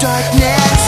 darkness.